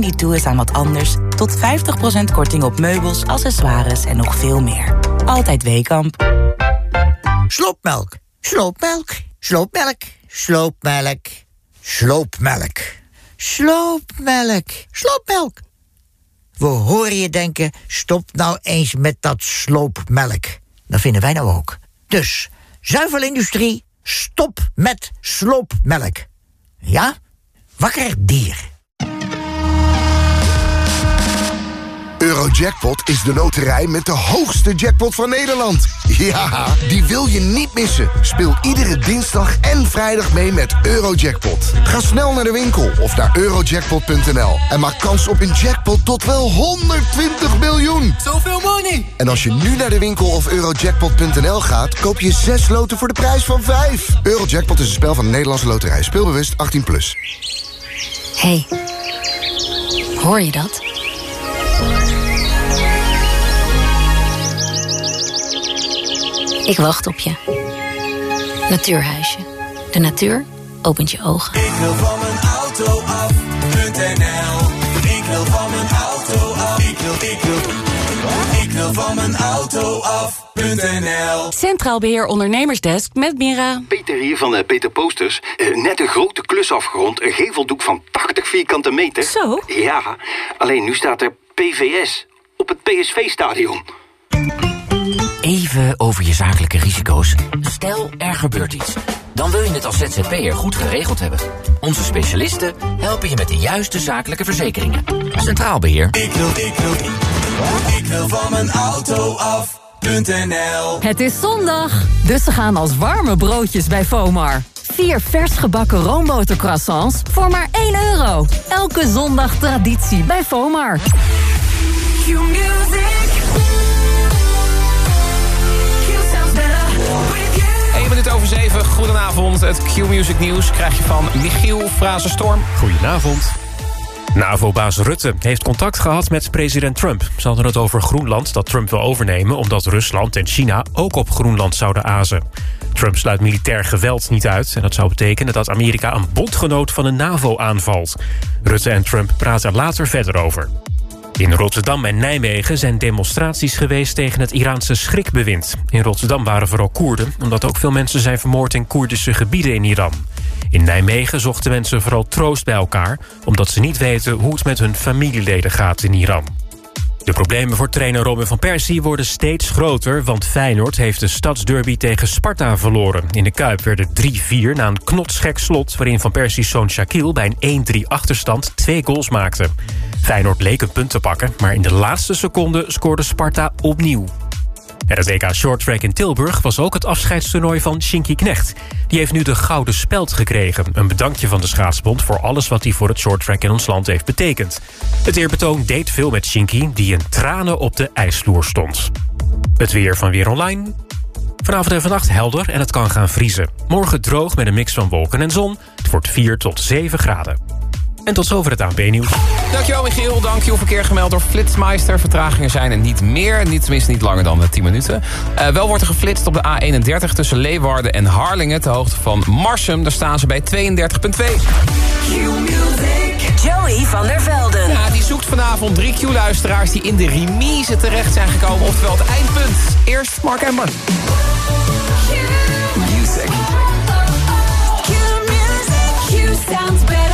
die toe is aan wat anders... tot 50% korting op meubels, accessoires en nog veel meer. Altijd Weekamp. Sloopmelk, sloopmelk, sloopmelk, sloopmelk, sloopmelk, sloopmelk, sloopmelk. We horen je denken, stop nou eens met dat sloopmelk. Dat vinden wij nou ook. Dus, zuivelindustrie, stop met sloopmelk. Ja? Wakker dier. Eurojackpot is de loterij met de hoogste jackpot van Nederland. Ja, die wil je niet missen. Speel iedere dinsdag en vrijdag mee met Eurojackpot. Ga snel naar de winkel of naar eurojackpot.nl en maak kans op een jackpot tot wel 120 miljoen. Zoveel money! En als je nu naar de winkel of eurojackpot.nl gaat, koop je 6 loten voor de prijs van 5. Eurojackpot is een spel van de Nederlandse loterij. Speelbewust 18+. Plus. hey, hoor je dat? Ik wacht op je. Natuurhuisje. De natuur opent je ogen. Ik wil van mijn auto af.nl Ik wil van mijn auto af. Ik wil, ik wil, ik wil van mijn auto af.nl Centraal Beheer Ondernemersdesk met Mira. Peter hier van eh, Peter Posters. Eh, net een grote klus afgerond. Een geveldoek van 80 vierkante meter. Zo? Ja, alleen nu staat er PVS op het PSV-stadion. Even over je zakelijke risico's. Stel, er gebeurt iets. Dan wil je het als ZZP'er goed geregeld hebben. Onze specialisten helpen je met de juiste zakelijke verzekeringen. Centraal Beheer. Ik wil, ik wil, ik wil van mijn auto af.nl Het is zondag, dus ze gaan als warme broodjes bij Fomar. Vier vers gebakken roombotercroissants voor maar 1 euro. Elke zondag traditie bij Fomar. Eén minuut over zeven. Goedenavond. Het Q-Music Nieuws krijg je van Michiel Frazenstorm. Goedenavond. NAVO-baas Rutte heeft contact gehad met president Trump. Ze hadden het over Groenland dat Trump wil overnemen... omdat Rusland en China ook op Groenland zouden azen. Trump sluit militair geweld niet uit... en dat zou betekenen dat Amerika een bondgenoot van de NAVO aanvalt. Rutte en Trump praten er later verder over. In Rotterdam en Nijmegen zijn demonstraties geweest tegen het Iraanse schrikbewind. In Rotterdam waren vooral Koerden, omdat ook veel mensen zijn vermoord in Koerdische gebieden in Iran. In Nijmegen zochten mensen vooral troost bij elkaar... omdat ze niet weten hoe het met hun familieleden gaat in Iran. De problemen voor trainer Robin van Persie worden steeds groter... want Feyenoord heeft de stadsderby tegen Sparta verloren. In de Kuip werden 3-4 na een knotsgek slot... waarin Van Persie's zoon Shaquille bij een 1-3 achterstand twee goals maakte. Feyenoord leek een punt te pakken... maar in de laatste seconde scoorde Sparta opnieuw. En het WK Shorttrack in Tilburg was ook het afscheidstoernooi van Shinky Knecht. Die heeft nu de Gouden Speld gekregen. Een bedankje van de schaatsbond voor alles wat hij voor het shorttrack in ons land heeft betekend. Het eerbetoon deed veel met Shinky, die in tranen op de ijsvloer stond. Het weer van Weer Online. Vanavond en vannacht helder en het kan gaan vriezen. Morgen droog met een mix van wolken en zon. Het wordt 4 tot 7 graden. En tot zover het ANP-nieuws. Dankjewel Michiel, dankjewel verkeer gemeld door Flitsmeister. Vertragingen zijn er niet meer, niet, tenminste niet langer dan 10 minuten. Uh, wel wordt er geflitst op de A31 tussen Leeuwarden en Harlingen... ter hoogte van Marsum, daar staan ze bij 32,2. Joey van der Velden. Ja, die zoekt vanavond drie Q-luisteraars... die in de remise terecht zijn gekomen, oftewel het eindpunt. Eerst Mark Emmer. Music. Q sounds better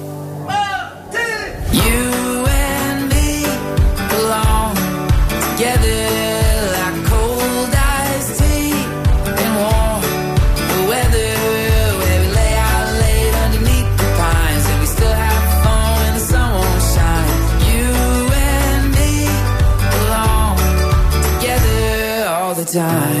die.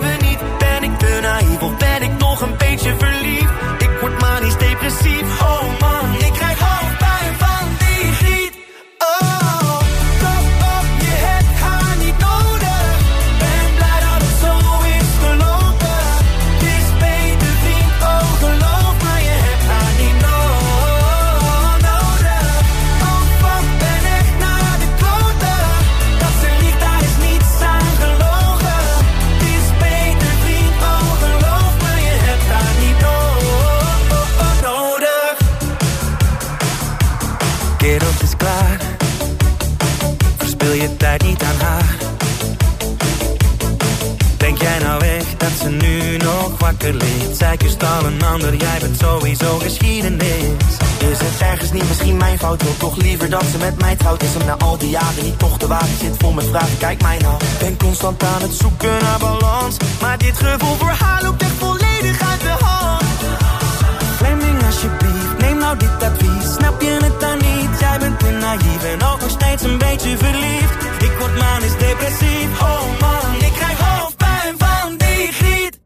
of ben ik nog een beetje verliefd? Ik word maar niet depressief. Oh man, Kerel, het is klaar. Verspil je tijd niet aan haar. Denk jij nou echt dat ze nu nog wakker ligt? Zij kust al een ander, jij bent sowieso geschiedenis. Is het ergens niet misschien mijn fout? Wil toch liever dat ze met mij trouwt? Is hem na al die jaren niet toch de waarheid? Zit vol met vragen, kijk mij nou. Ben constant aan het zoeken naar balans. Maar dit gevoel voor haar loopt echt volledig uit nou dit advies. Snap je het dan niet? Jij bent te naïef en ook nog steeds een beetje verliefd. Ik word manisch depressief. Oh man, ik krijg hoofdpijn van die griet.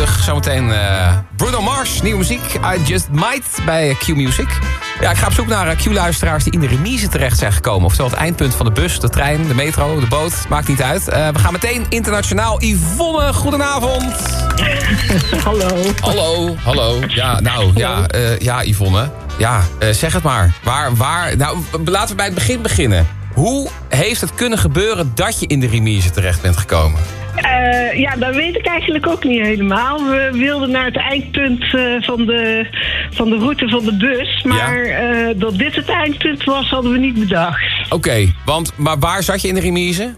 Nodig. Zometeen eh, Bruno Mars, nieuwe muziek. I Just Might bij Q Music. Ja, ik ga op zoek naar eh, Q-luisteraars die in de remise terecht zijn gekomen. Oftewel het eindpunt van de bus, de trein, de metro, de boot. Maakt niet uit. Eh, we gaan meteen internationaal. Yvonne, goedenavond. Hallo. Hallo, hallo. Ja, nou, ja, ja Yvonne. Ja, zeg het maar. Waar, waar... Nou, laten we bij het begin beginnen. Hoe heeft het kunnen gebeuren dat je in de remise terecht bent gekomen? Eh, ja, dat weet ik eigenlijk ook niet helemaal. We wilden naar het eindpunt eh, van, de, van de route van de bus. Maar eh, dat dit het eindpunt was, hadden we niet bedacht. Oké, want maar waar zat je in de remise?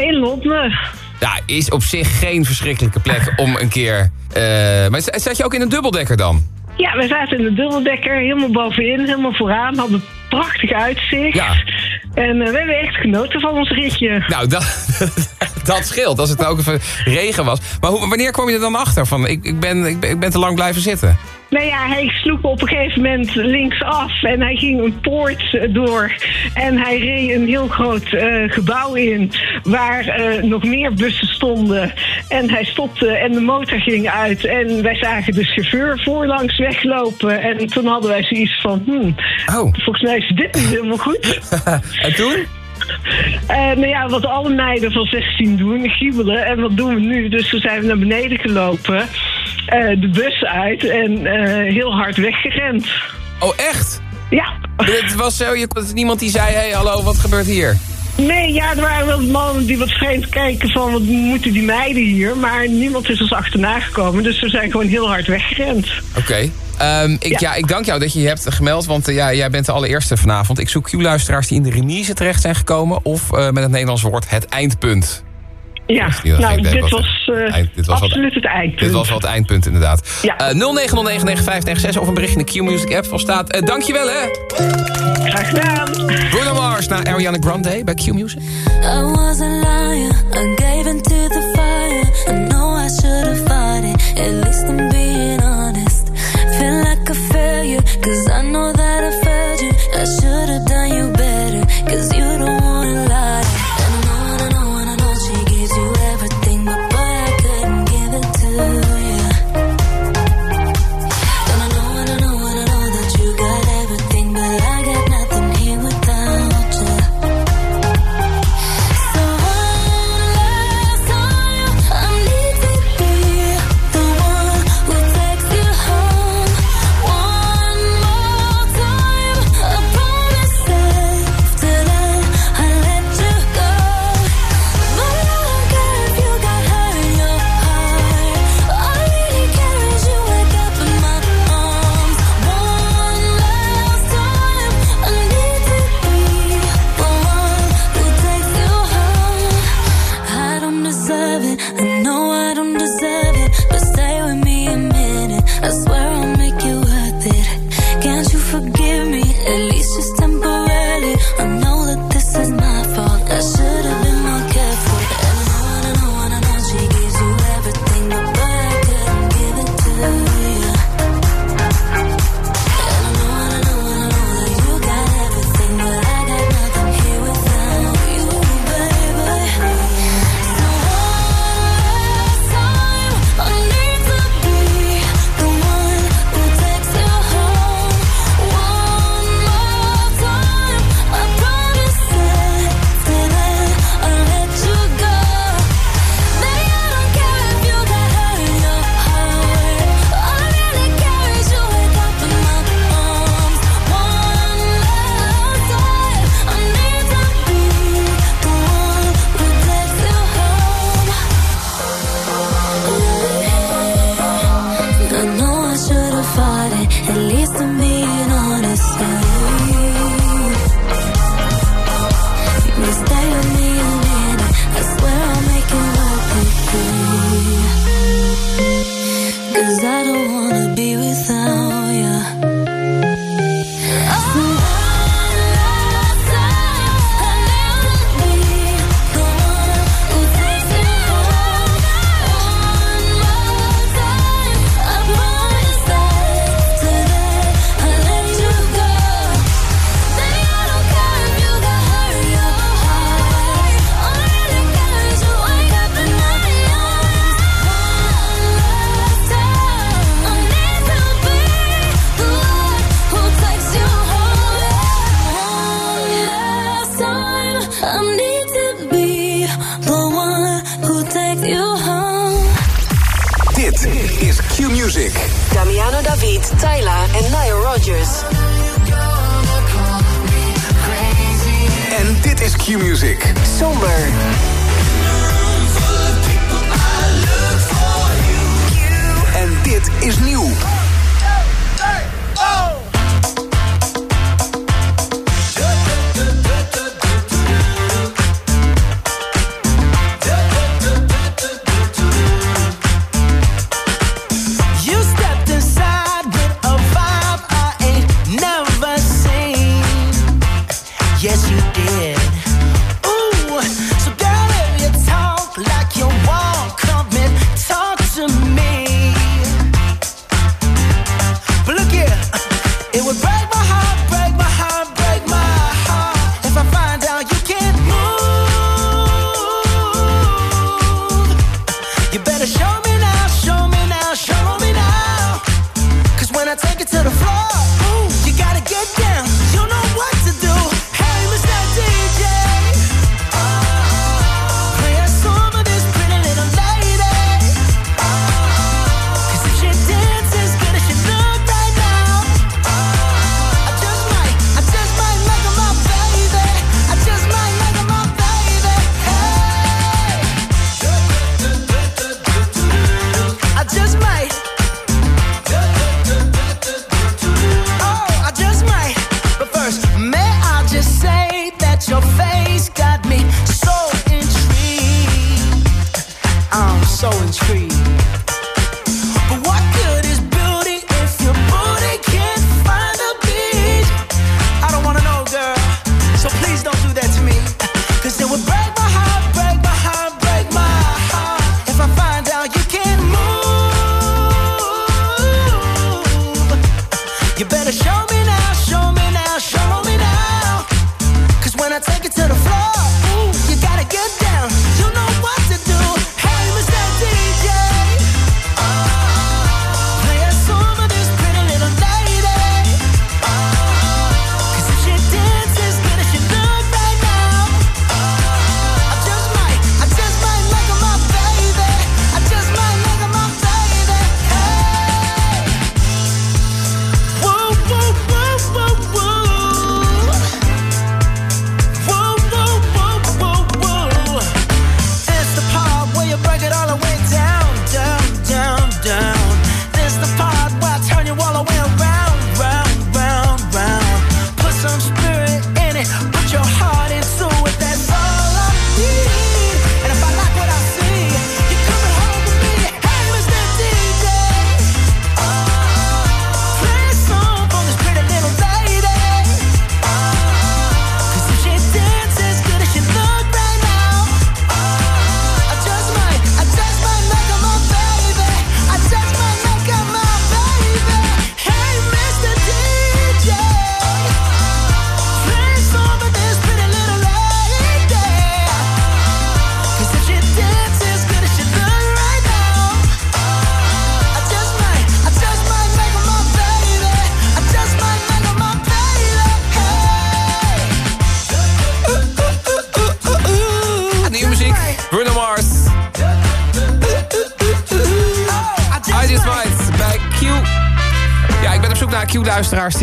In Londen. Ja, is op zich geen verschrikkelijke plek om een keer... maar zat je ook in een dubbeldekker dan? Ja, we zaten in de dubbeldekker, helemaal bovenin, helemaal vooraan. Hadden prachtig uitzicht. Ja. En eh, we hebben echt genoten van ons ritje. Nou, dat, dat scheelt. Als het nou ook even regen was. Maar hoe, wanneer kwam je er dan achter? Van, ik, ik, ben, ik, ben, ik ben te lang blijven zitten. Nou ja, hij sloeg op een gegeven moment linksaf en hij ging een poort eh, door. En hij reed een heel groot eh, gebouw in waar eh, nog meer bussen stonden. En hij stopte en de motor ging uit. En wij zagen de chauffeur voorlangs weglopen. En toen hadden wij zoiets van, hmm, volgens mij is dit niet helemaal goed. en toen? Eh, nou ja, wat alle meiden van 16 doen, giebelen. En wat doen we nu? Dus we zijn naar beneden gelopen, eh, de bus uit en eh, heel hard weggerend. Oh, echt? Ja. Het was zo, je, niemand die zei, hey, hallo, wat gebeurt hier? Nee, ja, er waren wel mannen die wat vreemd kijken van wat moeten die meiden hier. Maar niemand is ons achterna gekomen, dus we zijn gewoon heel hard weggerend. Oké. Ehm, ik, ja. ik dank jou dat je je hebt gemeld, want eh, ja, jij bent de allereerste vanavond. Ik zoek Q-luisteraars die in de remise terecht zijn gekomen... of met het Nederlands woord het eindpunt. Ja, nou, dit was, eh, eind- dit was absoluut het eindpunt. Dit was wel het eindpunt, inderdaad. Ja. Eh 09099596 of een bericht in de Q-Music app van staat... eh, dankjewel, hè! Graag gedaan. Bruno Mars naar Ariana Grande bij Q-Music. I was a liar, I gave into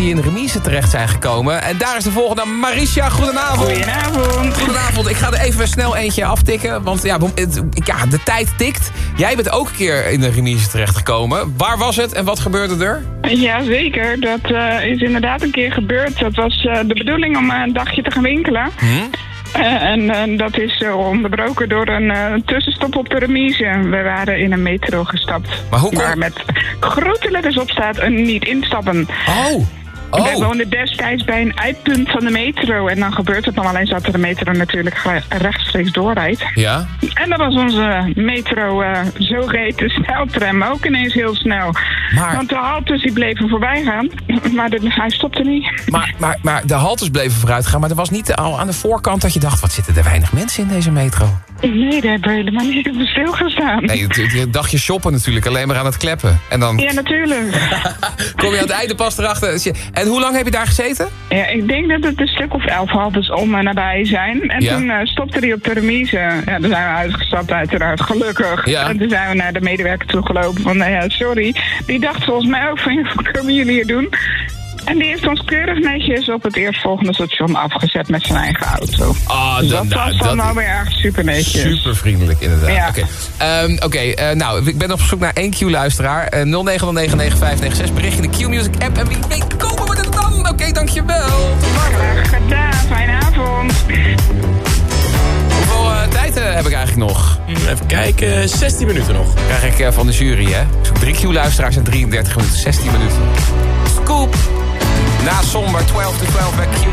die in de remise terecht zijn gekomen. En daar is de volgende, Marisha. Goedenavond. Goedenavond. Goedenavond. Ik ga er even snel eentje aftikken, want ja, het- ja, de tijd tikt. Jij bent ook een keer in de remise terechtgekomen. Waar was het en wat gebeurde er? Ja, zeker. Dat eh, is inderdaad een keer gebeurd. Dat was eh, de bedoeling om een dagje te gaan winkelen. Eh, en dat is eh, onderbroken door een tussenstop op de remise. We waren in een metro gestapt. Maar hoe Waar met grote letters op staat een niet instappen. Oh. Oh. Wij woonden destijds bij een uitpunt van de metro. En dan gebeurt het nog alleen dat de metro natuurlijk rechtstreeks doorrijdt. Ja. En dan was onze metro eh zogeheten sneltram ook ineens heel snel. Want de haltes die bleven voorbij gaan. Maar de, hij stopte niet. Maar, maar, maar de haltes bleven vooruit gaan, maar er was niet al aan de voorkant dat je dacht... wat zitten er weinig mensen in deze metro? Nee, daar hebben we helemaal niet op stilgestaan. Nee, je dagje shoppen natuurlijk, alleen maar aan het kleppen. En dan Ja, natuurlijk. kom je aan het einde pas erachter. En hoe lang heb je daar gezeten? Ja, ik denk dat het een stuk of elf haltes om en nabij zijn. En Ja. toen eh, stopte hij op de remise. Ja, toen zijn we uitgestapt uiteraard, gelukkig. Ja. En toen zijn we naar de medewerker toegelopen van, nou ja, sorry. Die dacht volgens mij ook van, wat komen jullie hier doen? En die heeft ons keurig netjes op het eerstvolgende station afgezet met zijn eigen auto. Ah, Dus dat nou, was dan dat- alweer echt super netjes. Super vriendelijk, inderdaad. Ja. Oké, Ehm, oké, eh, nou, ik ben op zoek naar één Q-luisteraar. Eh 09099596, bericht in de Q-Music app. En wie weet Oké, dankjewel. Tot later. Gedaan, fijne avond. Hoeveel eh, tijd eh, heb ik eigenlijk nog? Even kijken, 16 minuten nog. Krijg ik eh, van de jury, hè? Drie Q-luisteraars en 33 minuten, 16 minuten. Scoop. Na somber, 12 to 12 bij Q.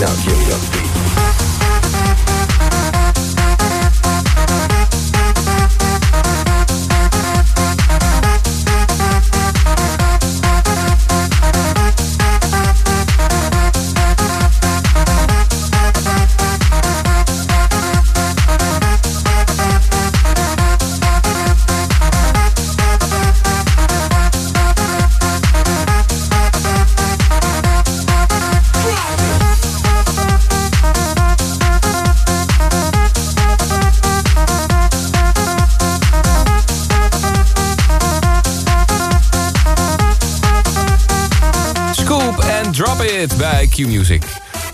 Now give it up. Q-Music.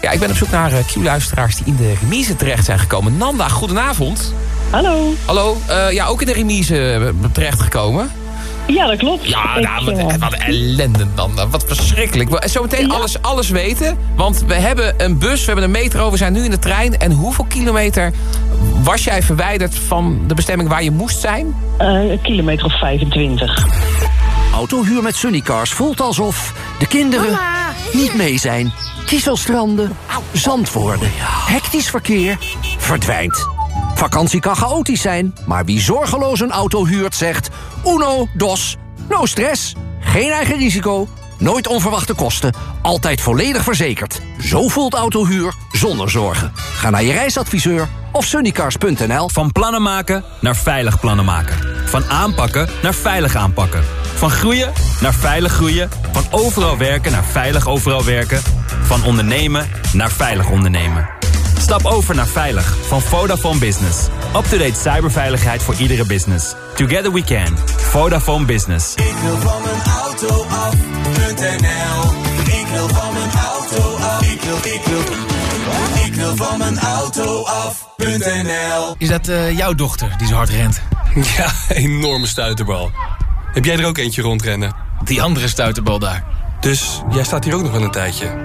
Ja, ik ben op zoek naar eh, Q-luisteraars die in de remise terecht zijn gekomen. Nanda, goedenavond. Hallo. Hallo, eh, ja, ook in de remise eh, terechtgekomen? Ja, dat klopt. Ja, Ik, nou, wat, wat ellende dan. Wat verschrikkelijk. Zometeen alles, alles weten. Want we hebben een bus, we hebben een metro, we zijn nu in de trein. En hoeveel kilometer was jij verwijderd van de bestemming waar je moest zijn? eh, een kilometer of 25. Autohuur met Sunnycars voelt alsof de kinderen niet mee zijn. Kieselstranden, zand worden, hectisch verkeer, verdwijnt. Vakantie kan chaotisch zijn, maar wie zorgeloos een auto huurt zegt... Uno, dos, no stress, geen eigen risico, nooit onverwachte kosten... altijd volledig verzekerd. Zo voelt autohuur zonder zorgen. Ga naar je reisadviseur of sunnycars.nl. Van plannen maken naar veilig plannen maken. Van aanpakken naar veilig aanpakken. Van groeien naar veilig groeien. Van overal werken naar veilig overal werken. Van ondernemen naar veilig ondernemen. Stap over naar Veilig van Vodafone Business. Up-to-date cyberveiligheid voor iedere business. Together we can. Vodafone Business. Ik wil van mijn auto af.nl Ik wil van mijn auto af. Ik wil, ik wil, ik wil van mijn auto af.nl Is dat eh, jouw dochter die zo hard rent? Ja, enorme stuiterbal. Heb jij er ook eentje rondrennen? Die andere stuiterbal daar. Dus jij staat hier ook nog wel een tijdje.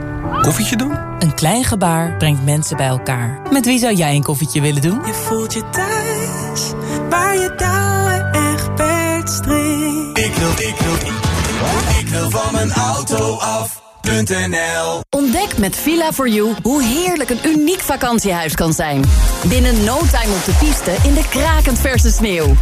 Koffietje doen? Een klein gebaar brengt mensen bij elkaar. Met wie zou jij een koffietje willen doen? Je voelt je thuis, waar je touwen echt streek. Ik wil, ik wil, ik wil van mijn auto af.nl Ontdek met Villa4You hoe heerlijk een uniek vakantiehuis kan zijn. Binnen no time op de piste in de krakend verse sneeuw.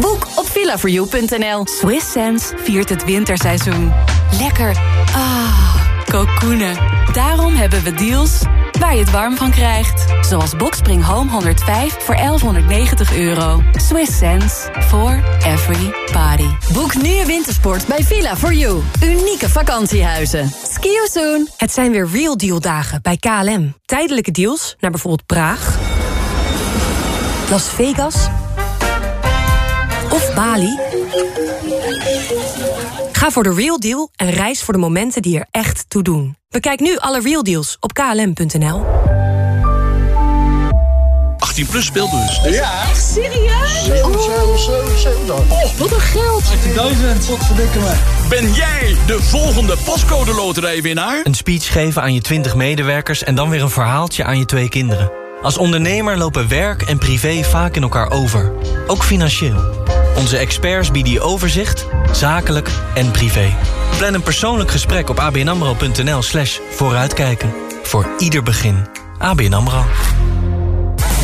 Boek op villa4you.nl. Swiss Sense viert het winterseizoen. Lekker. Ah, kokoenen. Daarom hebben we deals waar je het warm van krijgt. Zoals Boxspring Home 105 voor 1190 euro. Swiss Sense for every body. Boek nu je wintersport bij Villa4You. Unieke vakantiehuizen. Ski you soon. Het zijn weer Real Deal dagen bij KLM. Tijdelijke deals naar bijvoorbeeld Praag, Las Vegas of Bali. Ga voor de Real Deal en reis voor de momenten die er echt toe doen. Bekijk nu alle Real Deals op klm.nl. 18 plus speelbus. Ja. Echt serieus? Oh, wat een geld. 18.000, wat verdikken me. Ben jij de volgende pascode loterijwinnaar? Een speech geven aan je 20 medewerkers en dan weer een verhaaltje aan je twee kinderen. Als ondernemer lopen werk en privé vaak in elkaar over. Ook financieel. Onze experts bieden je overzicht, zakelijk en privé. Plan een persoonlijk gesprek op abnamro.nl slash vooruitkijken. Voor ieder begin. ABN AMRO.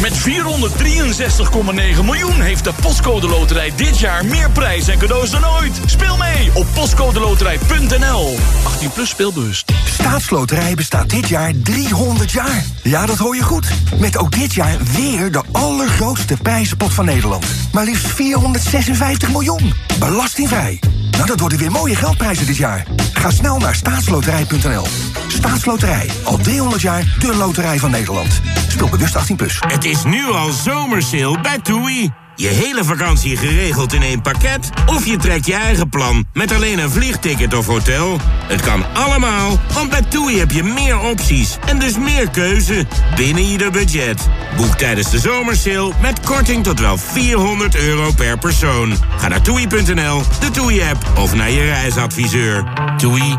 Met 463,9 miljoen heeft de Postcode Loterij dit jaar meer prijs en cadeaus dan ooit. Speel mee op postcodeloterij.nl. 18 plus speelbus. Staatsloterij bestaat dit jaar 300 jaar. Ja, dat hoor je goed. Met ook dit jaar weer de allergrootste prijzenpot van Nederland. Maar liefst 456 miljoen. Belastingvrij. Nou, dat worden weer mooie geldprijzen dit jaar. Ga snel naar staatsloterij.nl. Staatsloterij. Al 300 jaar de loterij van Nederland. Speel bewust 18+. Plus. Het is nu al zomersale bij TUI. Je hele vakantie geregeld in één pakket? Of je trekt je eigen plan met alleen een vliegticket of hotel? Het kan allemaal, want bij TUI heb je meer opties en dus meer keuze binnen ieder budget. Boek tijdens de zomersale met korting tot wel 400 euro per persoon. Ga naar toei.nl, de TUI-app of naar je reisadviseur. TUI,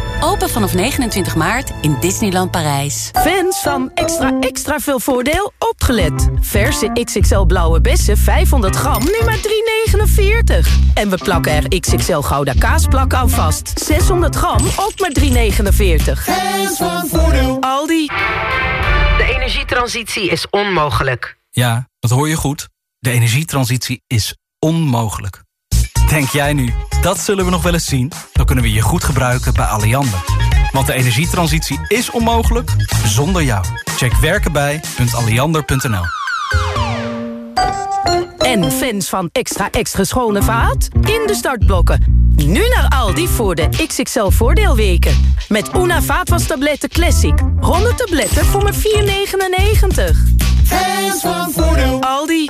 Open vanaf 29 maart in Disneyland Parijs. Fans van extra extra veel voordeel opgelet. Verse XXL blauwe bessen 500 gram nu maar 3,49. En we plakken er XXL gouda kaasplak aan vast. 600 gram ook maar 3,49. Fans van voordeel. Aldi. De energietransitie is onmogelijk. Ja, dat hoor je goed. De energietransitie is onmogelijk. Denk jij nu, dat zullen we nog wel eens zien? Dan kunnen we je goed gebruiken bij Alliander. Want de energietransitie is onmogelijk zonder jou. Check werkenbij.alliander.nl En fans van extra extra schone vaat? In de startblokken. Nu naar Aldi voor de XXL voordeelweken. Met Una vaatwastabletten Classic. 100 tabletten voor maar 4,99. Fans van voordeel. Aldi.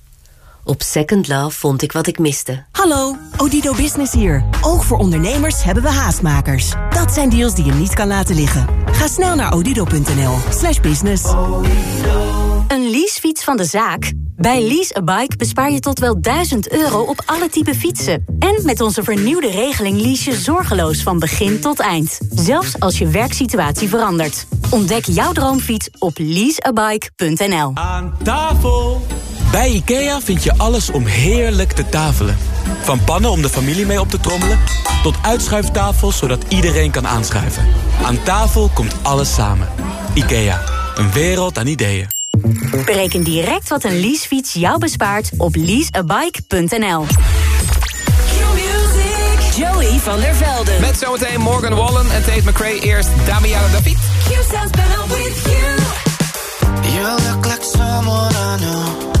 Op Second Love vond ik wat ik miste. Hallo, Odido Business hier. Ook voor ondernemers hebben we haastmakers. Dat zijn deals die je niet kan laten liggen. Ga snel naar odido.nl slash business. Een leasefiets van de zaak? Bij Lease a Bike bespaar je tot wel 1000 euro op alle type fietsen. En met onze vernieuwde regeling lease je zorgeloos van begin tot eind. Zelfs als je werksituatie verandert. Ontdek jouw droomfiets op leaseabike.nl. Aan tafel! Bij IKEA vind je alles om heerlijk te tafelen. Van pannen om de familie mee op te trommelen... tot uitschuiftafels zodat iedereen kan aanschuiven. Aan tafel komt alles samen. IKEA, een wereld aan ideeën. Bereken direct wat een leasefiets jou bespaart op leaseabike.nl. Joey van der Velden. Met zometeen Morgan Wallen en Tate McRae. Eerst Damiano David. You look like someone I know.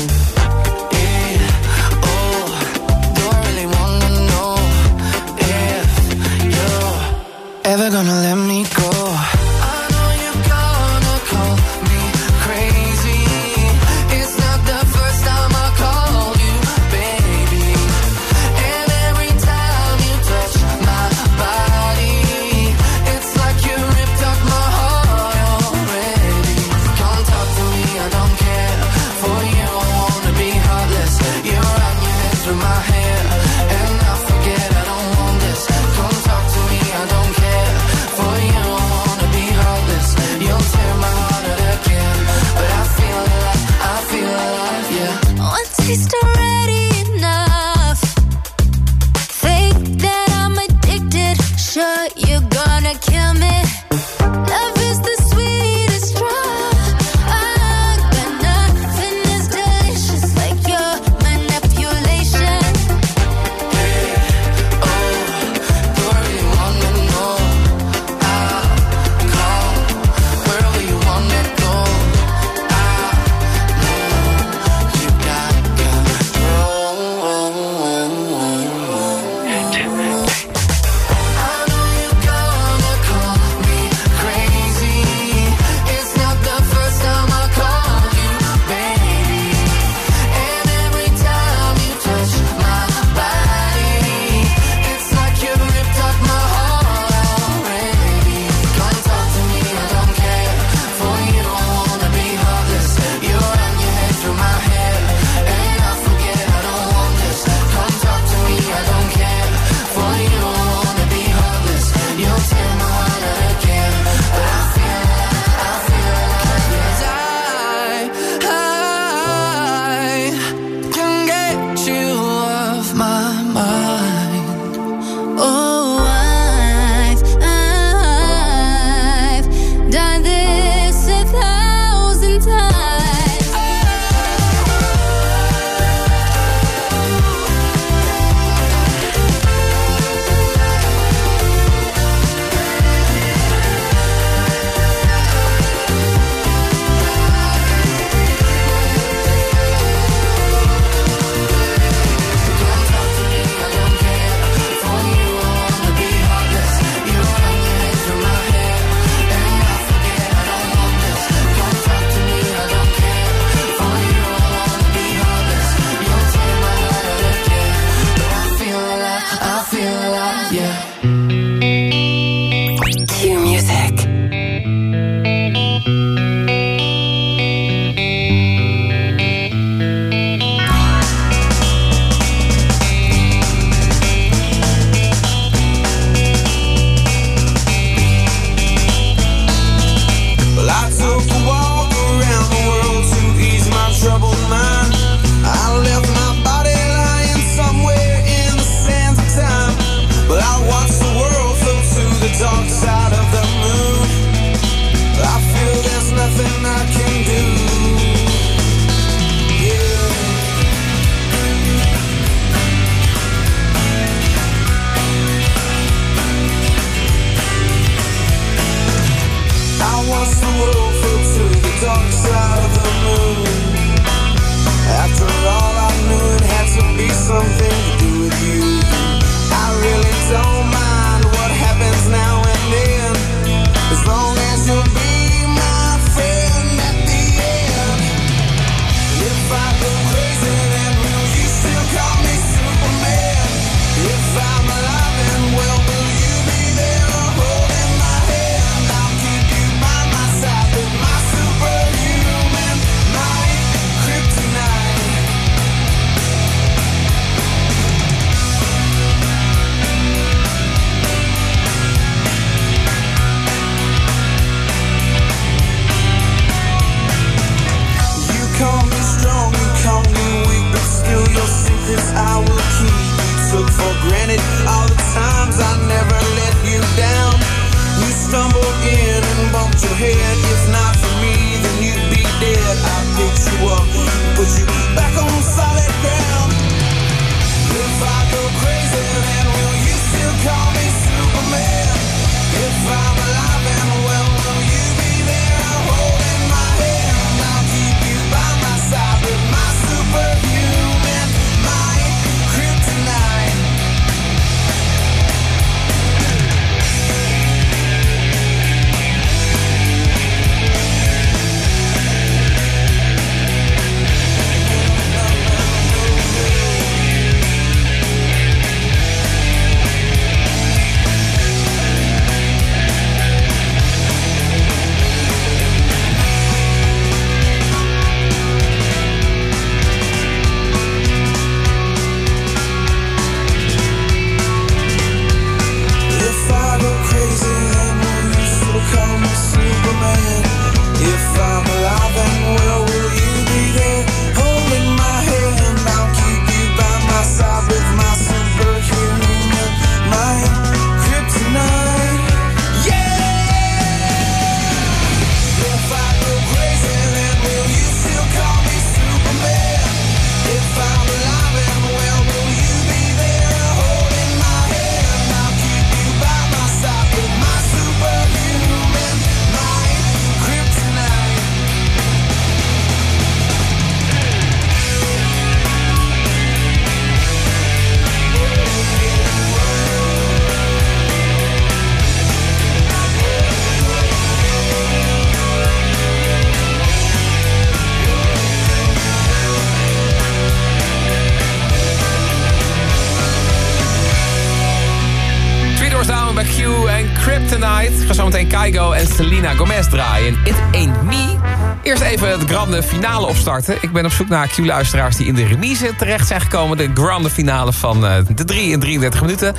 Grande finale opstarten. Ik ben op zoek naar Q-luisteraars die in de remise terecht zijn gekomen. De grande finale van eh, de 3 in 33 minuten.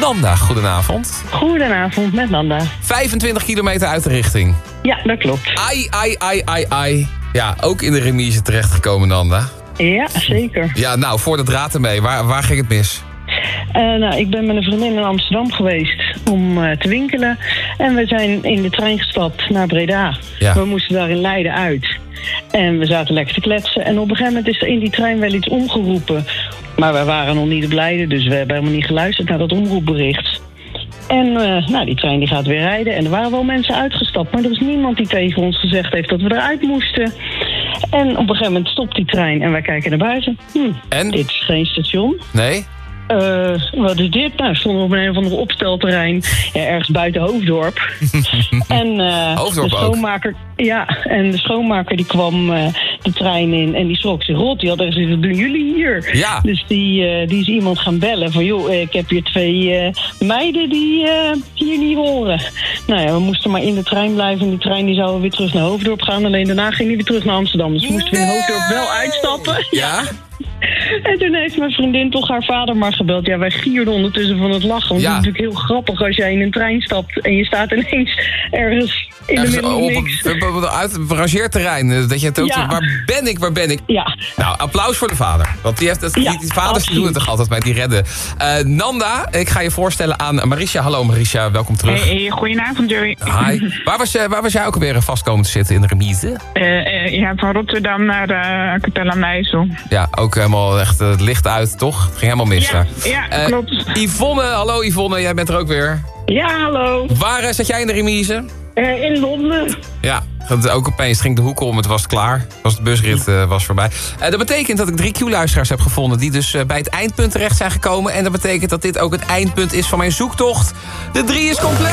Nanda, goedenavond. Goedenavond, met Nanda. 25 kilometer uit de richting. Ja, dat klopt. Ai, ai, ai, ai, ai. Ja, ook in de remise terechtgekomen, Nanda. Ja, zeker. Ja, nou, voor de draad ermee. Waar, waar ging het mis? Eh, nou, ik ben met een vriendin in Amsterdam geweest om eh, te winkelen. En we zijn in de trein gestapt naar Breda. Ja. We moesten daar in Leiden uit. En we zaten lekker te kletsen. En op een gegeven moment is er in die trein wel iets omgeroepen. Maar wij waren nog niet op Leiden, dus we hebben helemaal niet geluisterd naar dat omroepbericht. En eh, nou, die trein die gaat weer rijden. En er waren wel mensen uitgestapt. Maar er was niemand die tegen ons gezegd heeft dat we eruit moesten. En op een gegeven moment stopt die trein en wij kijken naar buiten. Hm, En? Dit is geen station. Nee? Eh, wat is dit? Nou, stonden we op een of andere opstelterrein. Ja, ergens buiten Hoofddorp. en eh, Hoofddorp de ook? schoonmaker... Ja, en de schoonmaker die kwam eh, de trein in en die schrok zich rot. Die had echt gezegd, wat doen jullie hier? Ja. Dus die, die is iemand gaan bellen van... joh, ik heb hier twee meiden die hier niet horen. Nou ja, we moesten maar in de trein blijven. En die trein die zou weer terug naar Hoofddorp gaan. Alleen daarna ging die weer terug naar Amsterdam. Dus we moesten we in Hoofddorp wel uitstappen. Ja? En toen heeft mijn vriendin toch haar vader maar gebeld. Ja, wij gierden ondertussen van het lachen. Want Ja. het is natuurlijk heel grappig als jij in een trein stapt... en je staat ineens ergens in de Ergens op uit een rangeerterrein. eh, Dat je het ook Ja. Waar ben ik, waar ben ik? Ja. Nou, applaus voor de vader. Want die, heeft het, die, die vaders die doen het toch altijd bij, die redden. Eh, Nanda, ik ga je voorstellen aan Marisha. Hallo Marisha, welkom terug. Hey, hey, goedenavond Joey. Hi. Waar was, eh, waar was jij ook alweer vast komen te zitten in de remise? Eh, eh, ja, van Rotterdam naar uh, de IJssel. Ja, ook helemaal echt het licht uit, toch? Het ging helemaal mis Ja, daar. ja, klopt. Yvonne, hallo Yvonne, jij bent er ook weer. Ja, hallo. Waar zat jij in de remise? Eh, in Londen. Ja, het ook opeens ging de hoek om, het was klaar. Was de busrit eh, was voorbij. Eh, dat betekent dat ik drie Q-luisteraars heb gevonden... die dus eh, bij het eindpunt terecht zijn gekomen. En dat betekent dat dit ook het eindpunt is van mijn zoektocht. De drie is compleet!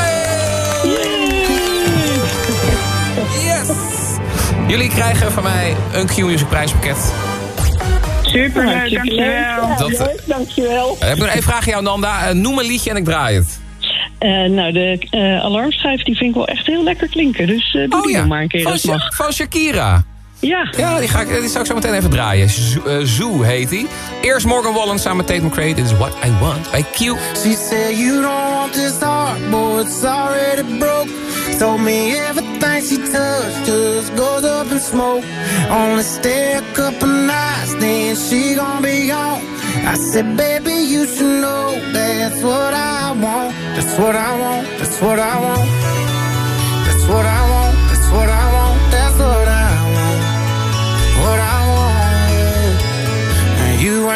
Yes! Jullie krijgen van mij een Q-music prijspakket. Super dankjewel. Dat, dankjewel. Heb ik nog één vraag aan jou, Nanda. Noem een liedje en ik draai het. Eh, nou, de eh, alarmschijf die vind ik wel echt heel lekker klinken. Dus eh doe Oh die ja, maar een keer van, als mag. van Shakira. Ja. Ja, die, ga ik, die zou ik zo meteen even draaien. Zoo, eh, Zoo heet die. Eerst Morgan Wallen samen met Tate McRae. Dit is What I Want bij Q. She said you don't want this heart, boy, it's already broke. Told me everything she touched just goes up in smoke. Only stay a couple nights, then she gon' be gone. I said, baby, you should know that's what I want. That's what I want. That's what I want. That's what I want. That's what I want.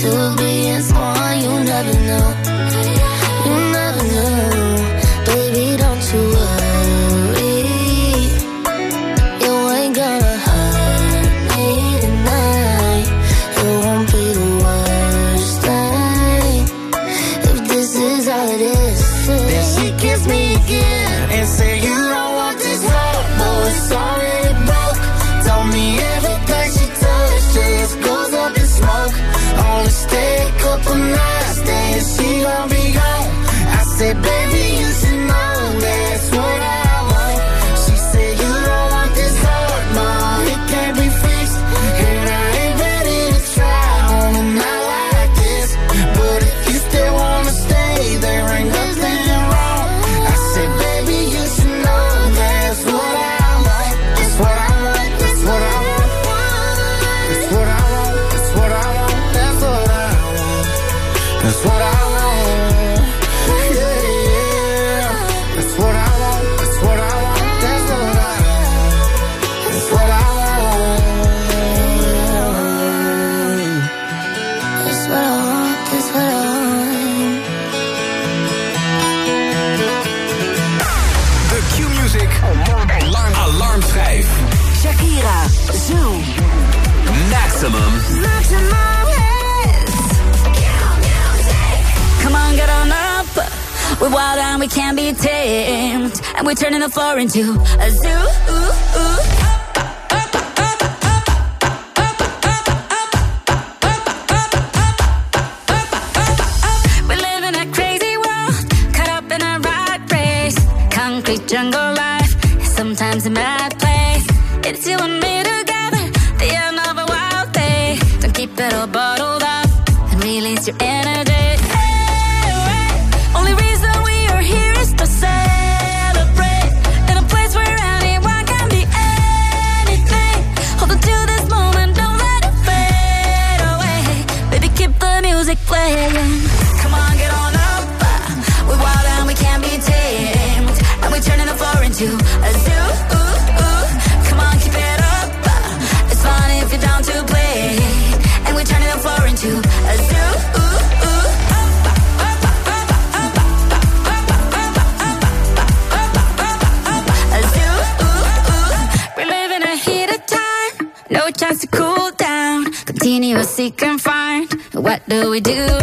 to be and someone you never know. and we're turning the floor into a zoo. do a zoo. Ooh, ooh. Come on, keep it up. It's fun if you're down to play. And we're turning the floor into a zoo. Ooh, ooh. No chance to cool down. Continuously confined. What do we do?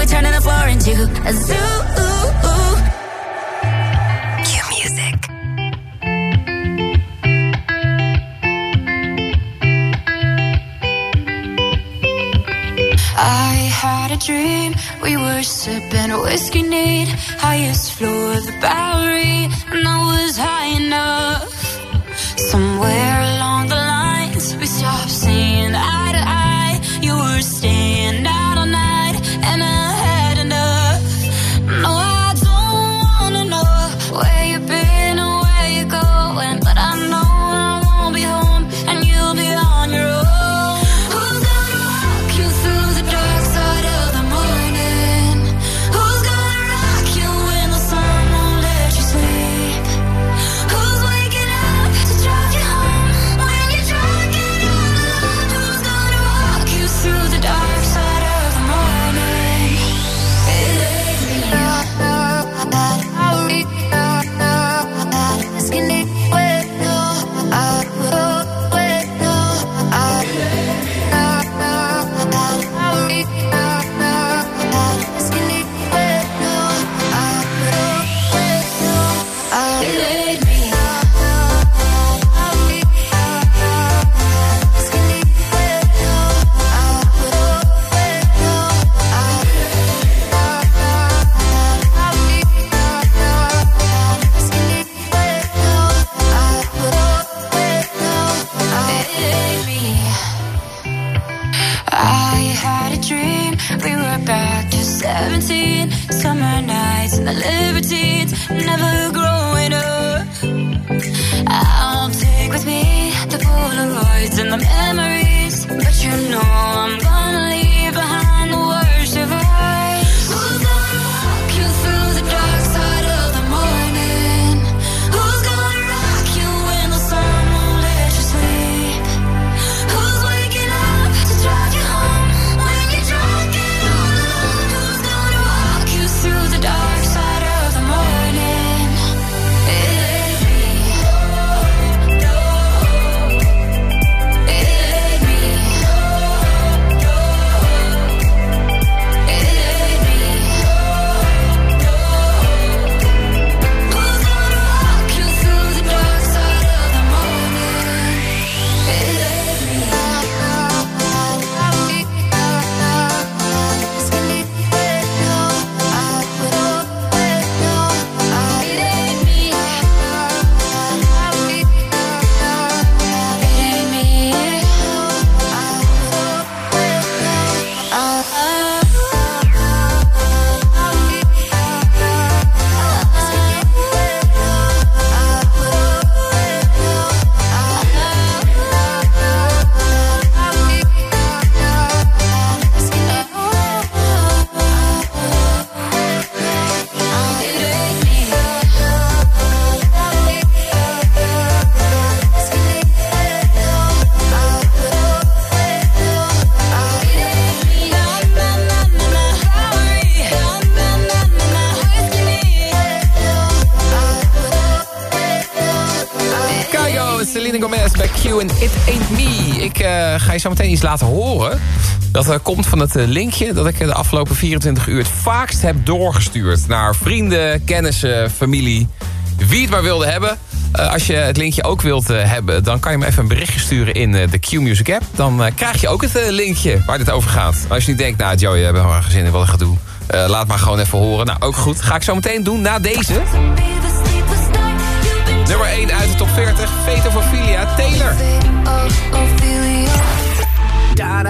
we're turning the floor into a zoo. I had a dream we were sipping whiskey neat, highest floor of the Bowery, and I was high enough. Ga je zo meteen iets laten horen. Dat uh, komt van het eh, linkje dat ik de afgelopen 24 uur... het vaakst heb doorgestuurd naar vrienden, kennissen, familie. Wie het maar wilde hebben. Als je het linkje ook wilt hebben... dan kan je me even een berichtje sturen in de Q-Music app. Dan krijg je ook het linkje waar dit over gaat. Als je niet denkt, nou Joey, je hebt helemaal geen zin in wat ik ga doen. laat maar gewoon even horen. Nou, ook goed. Ga ik zo meteen doen na deze. Nummer 1 uit de top 40. Veto Filia, Taylor. Daan,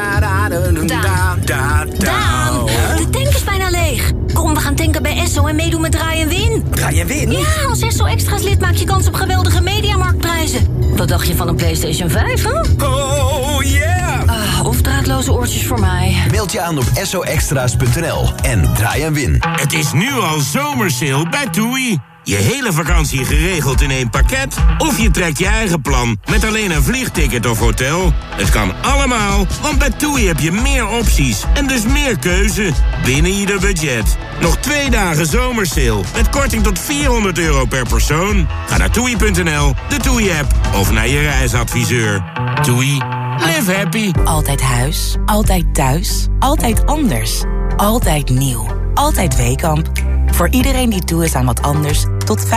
Daan, de tank is bijna leeg. Kom, we gaan tanken bij Esso en meedoen met Draai en Win. Draai en Win? Ja, als Esso Extra's lid maak je kans op geweldige mediamarktprijzen. Wat dacht je van een PlayStation 5, hè? Oh, yeah! Uh, of draadloze oortjes voor mij. Meld je aan op essoextra's.nl en draai en win. Het is nu al zomersale bij TUI. Je hele vakantie geregeld in één pakket? Of je trekt je eigen plan met alleen een vliegticket of hotel? Het kan allemaal, want bij TUI heb je meer opties en dus meer keuze binnen ieder budget. Nog twee dagen zomersale met korting tot 400 euro per persoon. Ga naar toei.nl, de TUI-app of naar je reisadviseur. TUI, live happy. Altijd huis, altijd thuis, altijd anders, altijd nieuw, altijd Weekamp. Voor iedereen die toe is aan wat anders, tot 50%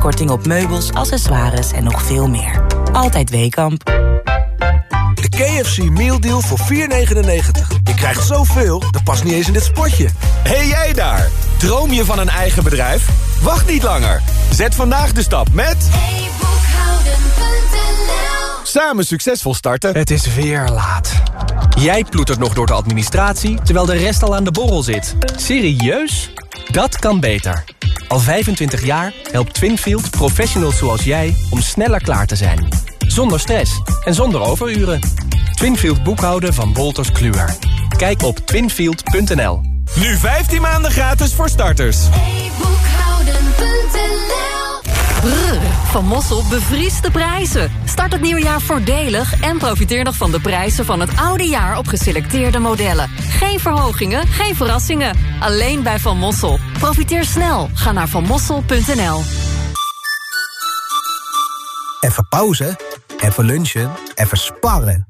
korting op meubels, accessoires en nog veel meer. Altijd Weekamp. De KFC Meal Deal voor 4,99. Je krijgt zoveel, dat past niet eens in dit spotje. hey jij daar! Droom je van een eigen bedrijf? Wacht niet langer. Zet vandaag de stap met... Samen succesvol starten. Het is weer laat. Jij ploetert nog door de administratie, terwijl de rest al aan de borrel zit. Serieus? Dat kan beter. Al 25 jaar helpt Twinfield professionals zoals jij om sneller klaar te zijn. Zonder stress en zonder overuren. Twinfield boekhouden van Wolters Kluwer. Kijk op twinfield.nl. Nu 15 maanden gratis voor starters. Brrr, van Mossel bevriest de prijzen. Start het nieuwjaar voordelig en profiteer nog van de prijzen van het oude jaar op geselecteerde modellen. Geen verhogingen, geen verrassingen. Alleen bij Van Mossel. Profiteer snel. Ga naar vanmossel.nl. Even pauze, even lunchen, even sparren.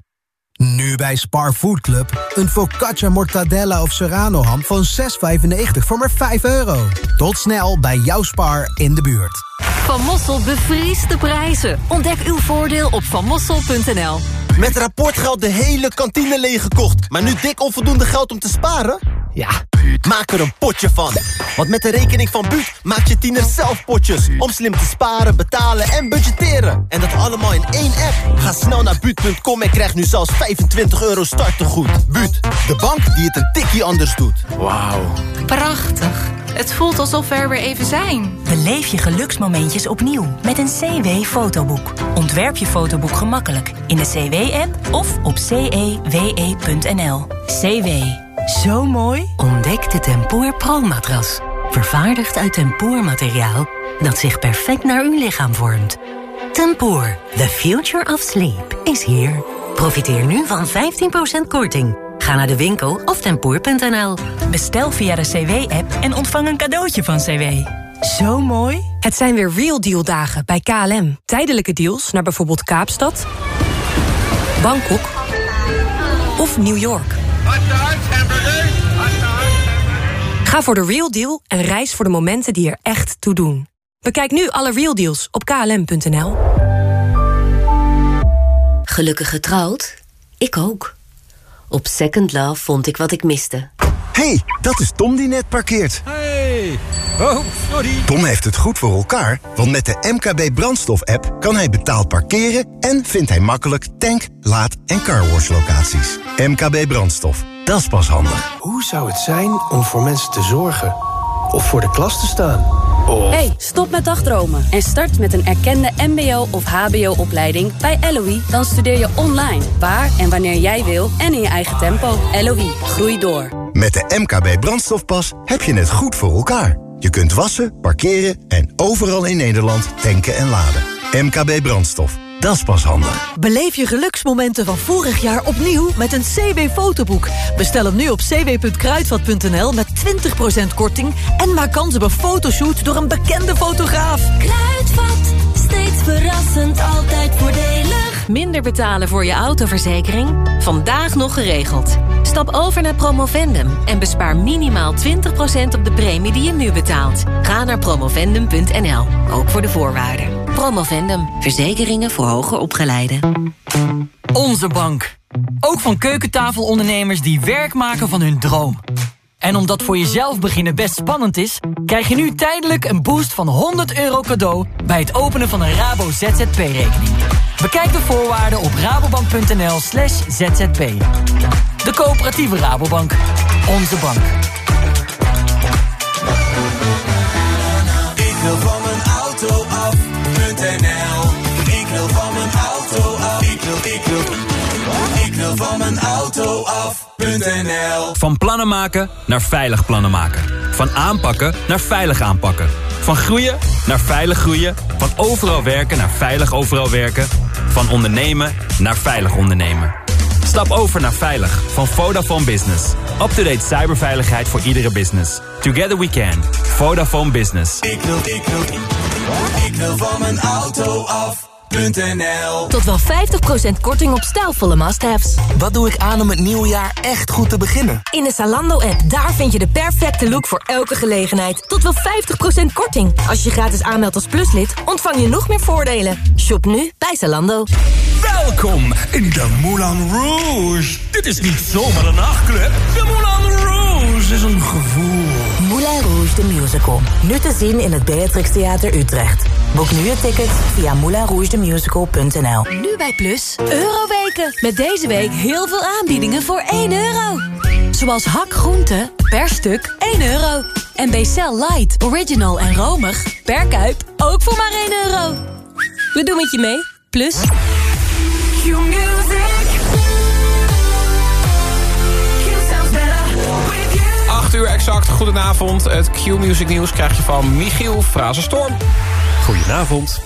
Nu bij Spar Food Club. Een focaccia mortadella of serrano ham van 6,95 voor maar 5 euro. Tot snel bij jouw Spar in de buurt. Van Mossel bevriest de prijzen. Ontdek uw voordeel op vanmossel.nl. Met rapportgeld de hele kantine leeggekocht. Maar nu dik onvoldoende geld om te sparen? Ja, maak er een potje van. Want met de rekening van Buut maak je tiener zelf potjes. Om slim te sparen, betalen en budgetteren. En dat allemaal in één app. Ga snel naar Buut.com en krijg nu zelfs 25 euro startegoed. Buut, de bank die het een tikje anders doet. Wauw. Prachtig. Het voelt alsof we er weer even zijn. Beleef je geluksmomentjes opnieuw met een CW-fotoboek. Ontwerp je fotoboek gemakkelijk in de CW-app of op cewe.nl. CW. Zo mooi? Ontdek de Tempoor Pro-matras. Vervaardigd uit tempoormateriaal dat zich perfect naar uw lichaam vormt. Tempoor, the future of sleep, is here. Profiteer nu van 15% korting. Ga naar de winkel of tempoor.nl. Bestel via de CW-app en ontvang een cadeautje van CW. Zo mooi. Het zijn weer Real Deal dagen bij KLM. Tijdelijke deals naar bijvoorbeeld Kaapstad, Bangkok of New York. Ga voor de Real Deal en reis voor de momenten die er echt toe doen. Bekijk nu alle Real Deals op klm.nl. Gelukkig getrouwd? Ik ook. Op Second Love vond ik wat ik miste. hey, dat is Tom die net parkeert. Hey. Oh, sorry. Tom heeft het goed voor elkaar, want met de MKB brandstof-app... kan hij betaald parkeren en vindt hij makkelijk tank, laad- en carwash locaties. MKB brandstof, dat is pas handig. Hoe zou het zijn om voor mensen te zorgen? Of voor de klas te staan? Of... Hey, stop met dagdromen en start met een erkende mbo- of hbo-opleiding bij LOE. Dan studeer je online, waar en wanneer jij wil en in je eigen tempo. LOE, groei door. Met de MKB brandstofpas heb je het goed voor elkaar. Je kunt wassen, parkeren en overal in Nederland tanken en laden. MKB brandstof. Dat is pas handig. Beleef je geluksmomenten van vorig jaar opnieuw met een CW-fotoboek. Bestel hem nu op cw.kruidvat.nl met 20% korting... en maak kans op een fotoshoot door een bekende fotograaf. Kruidvat, steeds verrassend, altijd voordelig. Minder betalen voor je autoverzekering? Vandaag nog geregeld. Stap over naar Promovendum en bespaar minimaal 20% op de premie die je nu betaalt. Ga naar promovendum.nl, ook voor de voorwaarden. Promovendum, verzekeringen voor hoger opgeleiden. Onze bank. Ook van keukentafelondernemers die werk maken van hun droom. En omdat voor jezelf beginnen best spannend is... krijg je nu tijdelijk een boost van 100 euro cadeau... bij het openen van een Rabo ZZP-rekening. Bekijk de voorwaarden op rabobank.nl slash zzp. De coöperatieve Rabobank. Onze bank. Ik wil van mijn auto af.nl Ik wil van mijn auto af. Ik wil, ik ik wil van mijn auto Van plannen maken naar veilig plannen maken. Van aanpakken naar veilig aanpakken. Van groeien naar veilig groeien. Van overal werken naar veilig overal werken. Van ondernemen naar veilig ondernemen. Stap over naar Veilig van Vodafone Business. Up-to-date cyberveiligheid voor iedere business. Together we can. Vodafone Business. Ik wil, ik wil, ik wil van mijn auto af.nl Tot wel 50% korting op stijlvolle must-haves. Wat doe ik aan om het nieuwe jaar echt goed te beginnen? In de Zalando-app, daar vind je de perfecte look voor elke gelegenheid. Tot wel 50% korting. Als je gratis aanmeldt als pluslid, ontvang je nog meer voordelen. Shop nu bij Zalando. Welkom in de Moulin Rouge. Dit is niet zomaar een nachtclub. De Moulin Rouge is een the Musical. Nu te zien in het Beatrix Theater Utrecht. Boek nu je ticket via moulinrougethemusical.nl Nu bij Plus, Euroweken. Met deze week heel veel aanbiedingen voor 1 euro. Zoals hak groente, per stuk 1 euro. En Bcel Light, Original en Romig, per kuip, ook voor maar 1 euro. We doen het je mee, Plus. Q-music uur exact, goedenavond. Het Q-Music nieuws krijg je van Michiel Frazenstorm. Goedenavond.